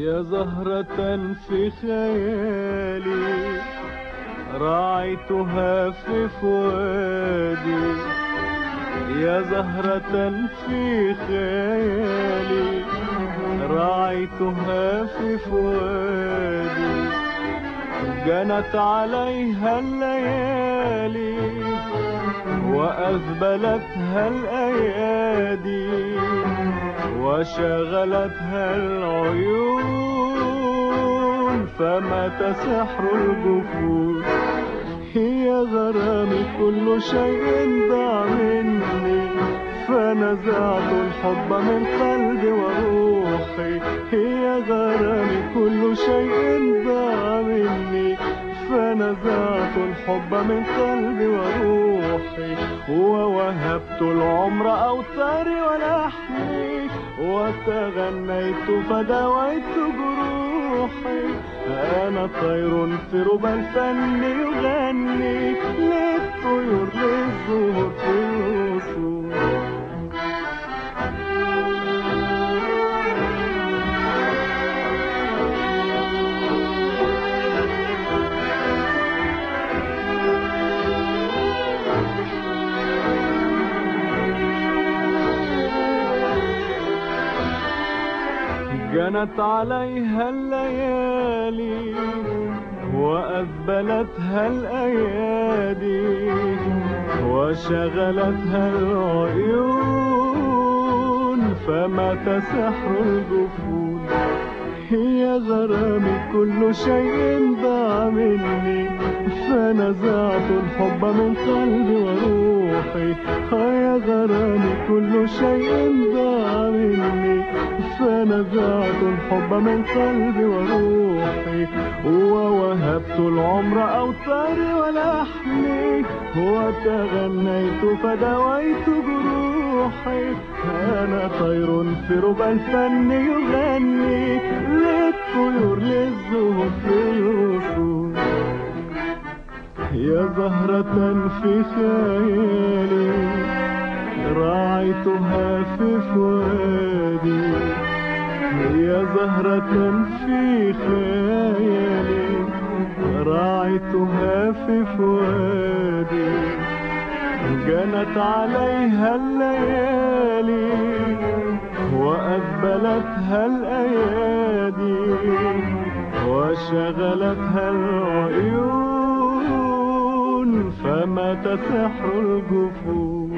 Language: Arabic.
يا زهرة في خيالي راعيتها في فؤادي. يا زهرة في خيالي راعيتها في فؤادي. جنت عليها الليالي وأذبلتها الأيادي. وشغلتها العيون فمات سحر الجفون. هي غرامي كل شيء ضاع مني فنزعت الحب من قلبي وروحي. هي غرامي كل شيء ضاع فنزعت الحب من قلبي وروحي ووهبت العمر أوتاري ولحمي وتغنيت فدويت جروحي. أنا طير في ربى الفن يغني للطيور جنت عليها الليالي وأذبلتها الأيادي وشغلتها العيون فمات سحر الجفون. هي غرامي كل شيء ضاع مني فنزعت الحب من قلبي وروحي. يا غرامي كل شيء ضاع مني فنزعت الحب من قلبي وروحي. ووهبت العمر أوتاري ولحمي. وتغنيت فدويت جروحي أنا طير في ربى الفن يغني. للطيور للزهور الوصول يا زهرة في خيالي راعيتها في فؤادي. يا زهرة في خيالي راعيتها في فؤادي. جنت عليها الليالي. وأذبلتها الأيادي وشغلتها العيون فمات سحر الجفون.